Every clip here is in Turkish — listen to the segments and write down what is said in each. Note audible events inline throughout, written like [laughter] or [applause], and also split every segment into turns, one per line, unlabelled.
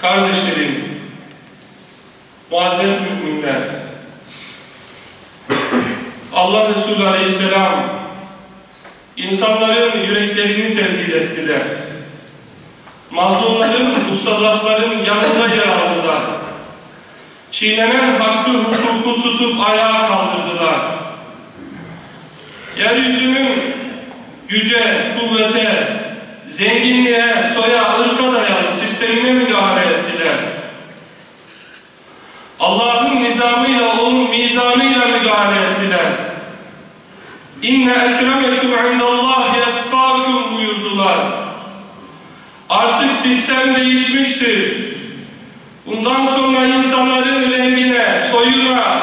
Kardeşlerim, muazzez müminler, Allah Resulü Aleyhisselam insanların yüreklerini tehdit ettiler. Mazlumların, ustazafların yanında yer aldılar. Çiğnenen hakkı, hukuku tutup ayağa kaldırdılar. Yeryüzünün güce, kuvvete, zenginliğe, soya, ırka dayalı sistemine müdahale ettiler. Allah'ın nizamıyla, onun mizanıyla müdahale ettiler. İnne ekremekum indallahi etkâkum buyurdular. Artık sistem değişmiştir. Bundan sonra insanların rengine, soyuna,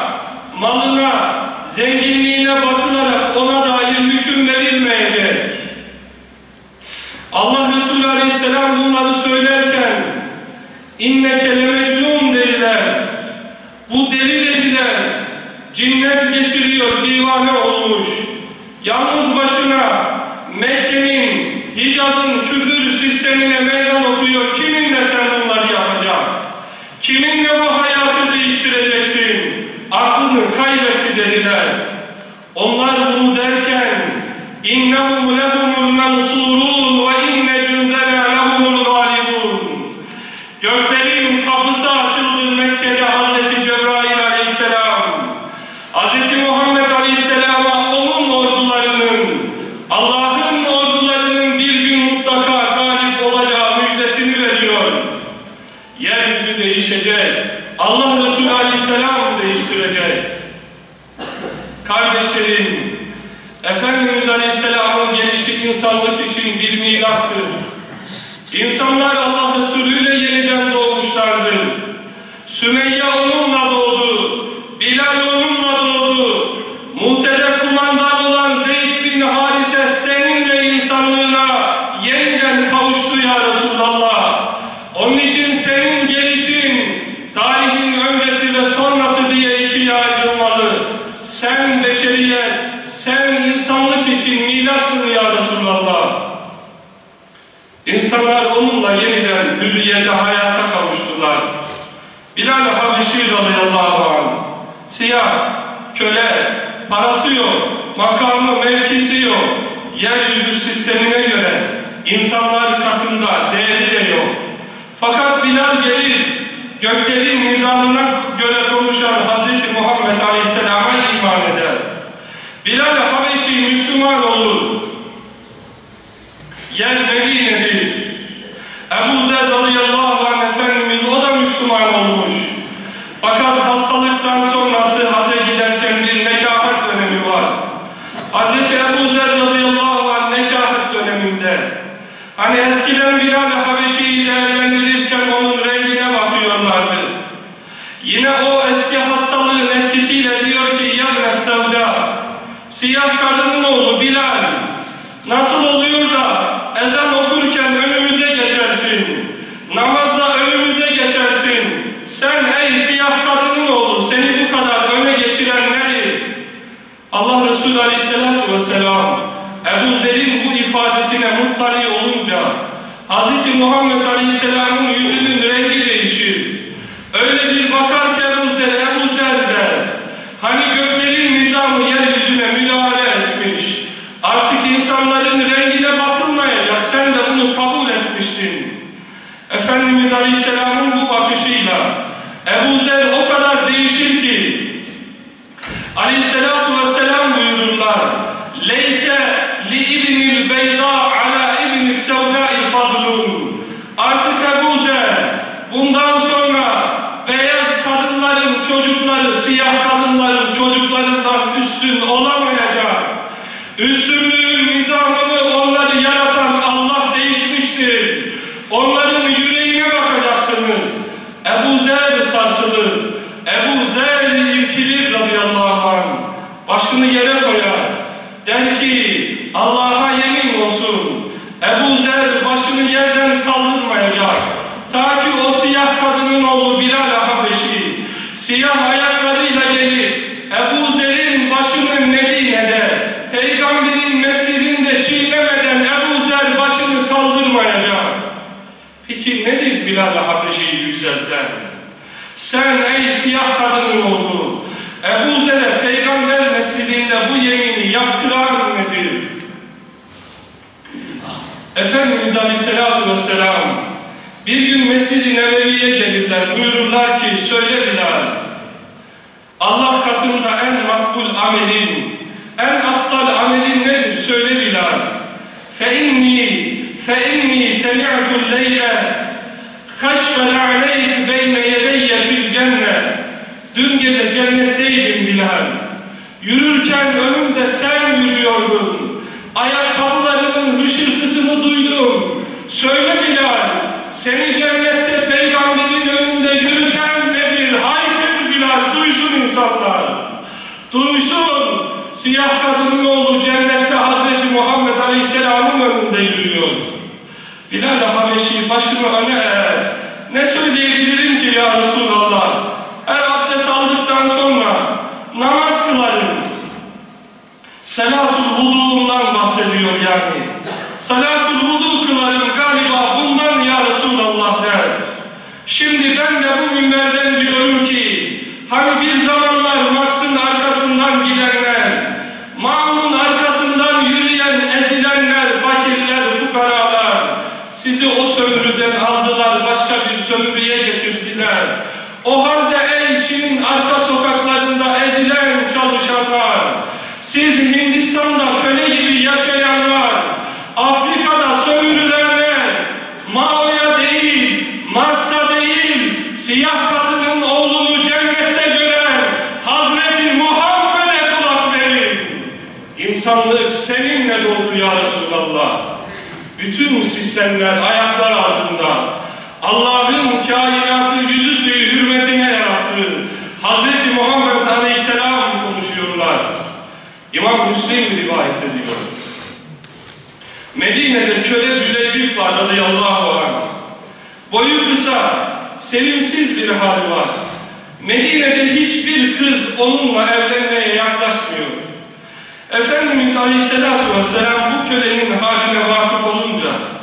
malına, zenginliğine bakılarak Aleyhisselam bunları söylerken inneke lemecnun dediler. Bu deli dediler. Cinnet geçiriyor, divane olmuş. Yalnız başına Mekke'nin, Hicaz'ın küfür sistemine meydan okuyor. Kiminle sen bunları yapacaksın? Kiminle bu hayatı değiştireceksin? Aklını kaybetti dediler. Onlar bunu derken innehum lehumul mensurun ve inne cündena lehumul galibun. Göklerin kapısı açıldı Mekke'de Hazreti Cebrail aleyhisselam. Hazreti Muhammed aleyhisselama onun ordularının, Allah'ın ordularının bir gün mutlaka galip olacağı müjdesini veriyor. Yeryüzü değişecek. Allah Resulü aleyhisselam değiştirecek. Kardeşlerim, Efendimiz Aleyhisselam'ın gelişi insanlık için bir milattır. İnsanlar Allah Resulü ile yeniden doğmuşlardır. Sümeyye onunla doğdu. Bilal onunla doğdu. Muhtede kumandan olan Zeyd bin Harise seninle insanlığına yeniden kavuştu ya Resulallah. Onun için senin gelişin tarihin öncesi ve sonrası diye ikiye ayrılmalı. Sen beşeriyet, sen insanlık için milatsın ya Resulallah. İnsanlar onunla yeniden hürriyete, hayata kavuştular. Bilal Habeşi radıyallahu anh, siyah, köle, parası yok, makamı, mevkisi yok, yeryüzü sistemine göre insanlar katında değeri de yok. Fakat Bilal gelir, göklerin nizamına göre konuşan Hz. Muhammed Aleyhisselam'a iman eder. Bilal Habeşi Müslüman olur. Yer Medine'dir. Ebu Zer radıyallahu anh Efendimiz o da Müslüman olmuş. Fakat hastalıktan sonrası hacca giderken bir nekahat dönemi var. Hz. Ebu Zer radıyallahu anh nekahat döneminde hani eskiden Bilal Habeşi'yi değerlendirirken onun rengine bakıyorlardı. Yine o eski hastalığın etkisiyle diyor ki yavne sevda siyah kadının oğlu Bilal nasıl oluyor da ezan okurken önümüze geçersin namazda önümüze geçersin sen ey siyah kadının oğlu seni bu kadar öne geçiren nedir? Allah Resulü Aleyhisselatü Vesselam Ebu Zer'in bu ifadesine muttali olunca Hz. Muhammed Aleyhisselam'ın yüzünün rengi değişir. Öyle bir bakar ki Ebu Zer, Ebu Zer der. Hani göklerin nizamı yeryüzüne müdahale etmiş. Artık insanların rengine bakılmayacak. Sen de bunu kabul etmiştin. Efendimiz Aleyhisselam'ın bu bakışıyla Ebu Zer o kadar değişir ki Aleyhisselatu Vesselam buyururlar Leyse li ibnil beyda ala ibni sevdai fadlun Artık Ebu Zer bundan sonra beyaz kadınların çocukları siyah kadınların çocuklarından üstün olamayacak. Üstünlüğün nizamını onları yaratan Allah değişmiştir. Onların yüreğine bakacaksınız. Ebu Zer sarsılır. Ebu Zer irkilir radıyallahu anh. Başını yere koyar. Der ki Allah'a yemin olsun. Ebu Zer başını yerden kaldırmayacak. Ta ki o siyah kadının oğlu Bilal Habeşi siyah ayaklarıyla gelip Ebu Zer'in başını Medine'de peygamberin mescidinde çiğnemeden Ebu Zer başını kaldırmayacak. Peki nedir Bilal Habeşi'yi yükselten. Sen ey siyah kadının oğlu, Ebu Zer'e peygamber mescidinde bu yemini yaptıran nedir? Efendimiz Aleyhisselatü Vesselam bir gün Mescid-i Nebevi'ye gelirler, buyururlar ki söyle Bilal, Allah katında en makbul amelin, en aftal amelin nedir? Söyle Bilal. فَاِنِّي فَاِنِّي سَمِعْتُ اللَّيْلَ خَشْفَنَ عَلَيْكِ بَيْنَ يَدَيَّ فِي الْجَنَّةِ Dün gece cennetteydim Bilal. Yürürken önümde sen yürüyordun. Ayakkabılarının hışırtısını duydum. Söyle Bilal, seni cennette peygamberin önünde yürüten nedir? Haykır Bilal, duysun insanlar. Duysun, siyah kadının oğlu cennette Hazreti Muhammed Aleyhisselam'ın önünde yürüyor. Bilal Habeşi başını öne eğer. Ne söyleyebilirim ki ya Resulallah? Her abdest aldıktan sonra namaz kılarım. Selatul vudu'undan bahsediyor yani. Salatul vudu kılarım galiba bundan ya Resulallah der. Şimdi ben de bu minberden bir sömürüye getirdiler. O halde ey Çin'in arka sokaklarında ezilen çalışanlar, siz Hindistan'da köle gibi yaşayanlar, Afrika'da sömürülenler, Mao'ya değil, Marx'a değil, siyah kadının oğlunu cennette gören Hazreti Muhammed'e kulak verin. İnsanlık seninle doldu ya Resulallah. Bütün sistemler ayaklar altında. Allah'ın kainatı yüzü suyu hürmetine yarattığı Hazreti Muhammed Aleyhisselam konuşuyorlar. İmam Müslim rivayet ediyor. Medine'de köle Cüleybib var radıyallahu anh. Boyu kısa, sevimsiz bir hali var. Medine'de hiçbir kız onunla evlenmeye yaklaşmıyor. Efendimiz Aleyhisselatü Vesselam bu kölenin haline vakıf olunca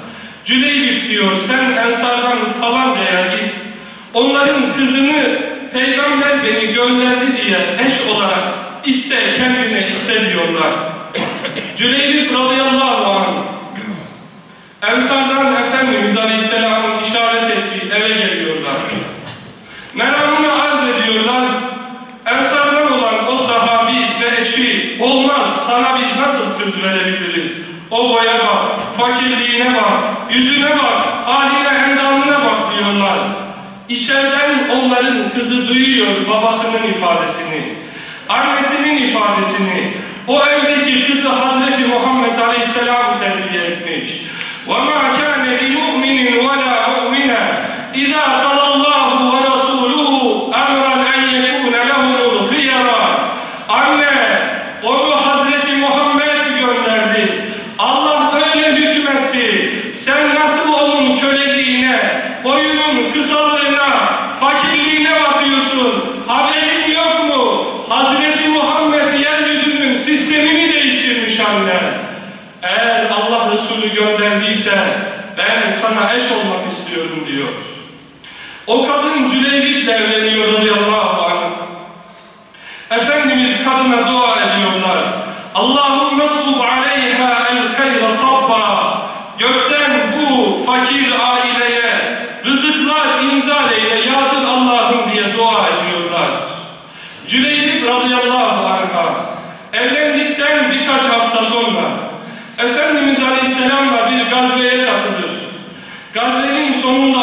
Cüleybip diyor sen ensardan falancaya git. Onların kızını peygamber beni gönderdi diye eş olarak iste kendine iste diyorlar. [coughs] Cüleybip radıyallahu anh Ensardan Efendimiz Aleyhisselam'ın işaret ettiği eve geliyorlar. Meramını arz ediyorlar. Ensardan olan o sahabi ve eşi olmaz sana biz nasıl kız verebiliriz? O boya bak, fakirliğine bak, yüzüne bak, haline endamına bak diyorlar. İçeriden onların kızı duyuyor babasının ifadesini, annesinin ifadesini. O evdeki kızı Hazreti Muhammed Aleyhisselam terbiye etmiş. وَمَا كَانَ لِمُؤْمِنٍ وَلَا مُؤْمِنَةٍ اِذَا قَضَى اللّٰهُ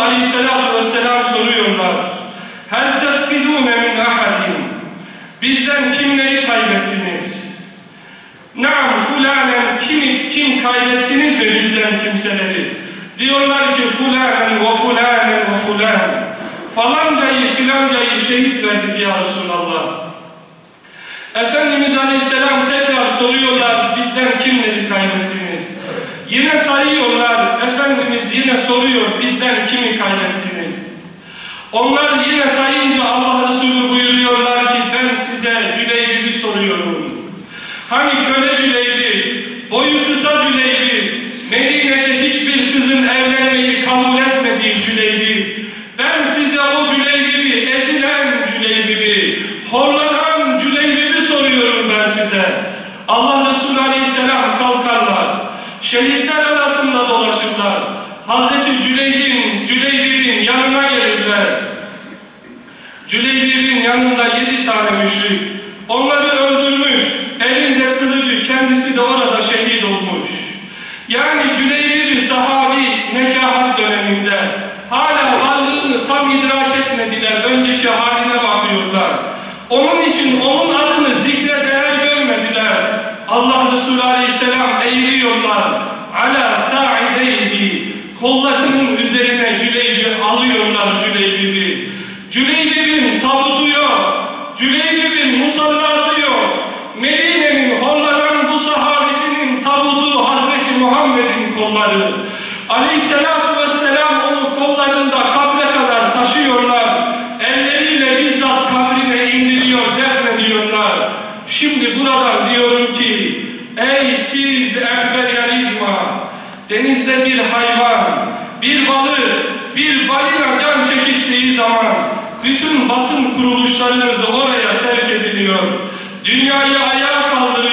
Sonunda Aleyhisselatü Vesselam soruyorlar. Hel tefkidûne min ahadin. Bizden kimleri kaybettiniz? Naam fulanen kim, kim kaybettiniz mi bizden kimseleri? Diyorlar ki fulanen ve fulanen ve fulan. Falancayı filancayı şehit verdik ya Resulallah. Efendimiz Aleyhisselam tekrar soruyorlar bizden kimleri kaybettiniz? Yine sayıyorlar. Efendimiz yine soruyor bizden kimi kaynettiniz? Onlar yine sayınca Allah Resulü buyuruyorlar ki ben size Cüleybi'yi soruyorum. Hani köle Cüleybi, boyu kısa Cüleybi, Medine'de hiçbir kızın evlenmeyi kabul etmediği Cüleybi. Ben size o Cüleybi'yi, ezilen Cüleybi'yi, horlanan Cüleybi'yi soruyorum ben size. Allah Resulü Aleyhisselam kalkarlar. Şehitler dolaşırlar. Hazreti Cüleyb'in, Cüleyb'in yanına gelirler. Cüleybir'in yanında yedi tane müşrik. Onları öldürmüş, elinde kılıcı, kendisi de orada şehit olmuş. Yani Cüleybir sahabi nekahat döneminde hala varlığını tam idrak etmediler, önceki haline bakıyorlar. Onun için onun adını zikre değer görmediler. Allah Resulü Aleyhisselam eğiliyorlar. Kollarının üzerine Cüleybir alıyorlar Cüleybir'i. Cüleybib'in tabutu yok. Cüleybib'in musallası yok. Medine'nin hollanan bu sahabisinin tabutu Hazreti Muhammed'in kolları. Aleyhisselatu vesselam onu kollarında kabre kadar taşıyorlar. Elleriyle bizzat kabrine indiriyor, defnediyorlar. Şimdi buradan diyorum ki, ey siz emperyalizma, denizde bir hayvan, bir balık, bir balina can çekiştiği zaman bütün basın kuruluşlarınız oraya sevk ediliyor. Dünyayı ayağa kaldırıyor.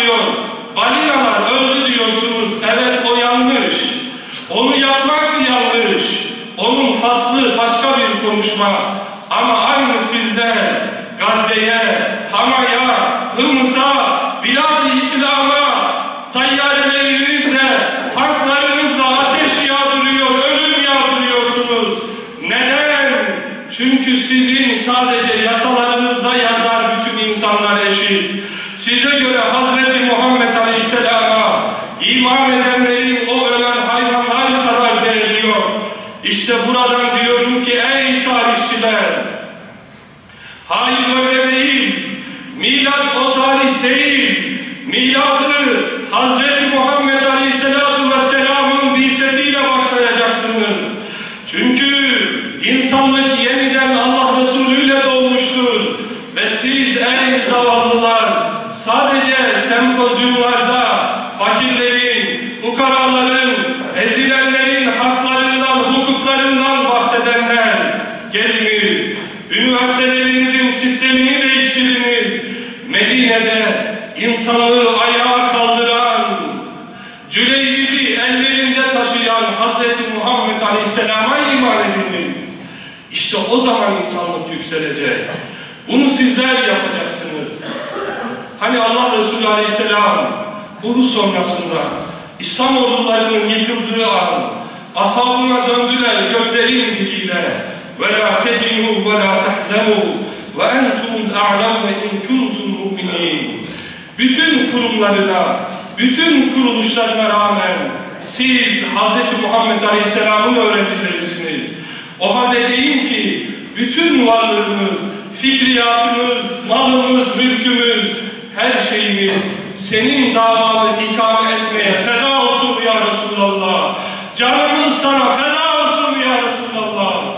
Yasalarınızda yazar bütün insanlar eşit. Size göre Hazreti Muhammed Aleyhisselam'a iman edenlerin o ölen hayvanlar kadar değerli yok. İşte buradan diyorum ki ey tarihçiler, hayır öyle değil, milad o tarih değil, miladı Hazreti Muhammed Aleyhisselatu Vesselam'ın bilsetiyle başlayacaksınız. Çünkü insanlık yeniden Allah Resulü ile doğmuştur. Ve siz ey zavallılar sadece sempozyumlarda fakirlerin, fukaraların, ezilenlerin haklarından, hukuklarından bahsedenler geliniz. Üniversitelerinizin sistemini değiştiriniz. Medine'de insanlığı ayağa kaldıran, Cüleybib'i ellerinde taşıyan Hazreti Muhammed Aleyhisselam'a iman ediniz. İşte o zaman insanlık yükselecek. Bunu sizler yapacaksınız. Hani Allah Resulü Aleyhisselam Uhud sonrasında İslam ordularının yıkıldığı an ashabına döndüler göklerin diliyle وَلَا تَهِنُوا وَلَا تَحْزَنُوا وَاَنْتُمُ الْاَعْلَوْنَ اِنْ كُنْتُمْ مُؤْمِنِينَ Bütün kurumlarına, bütün kuruluşlarına rağmen siz Hz. Muhammed Aleyhisselam'ın öğrencilerisiniz. O halde deyin ki bütün varlığımız, fikriyatımız, malımız, mülkümüz, her şeyimiz senin davanı ikame etmeye feda olsun ya Resulallah. Canımız sana feda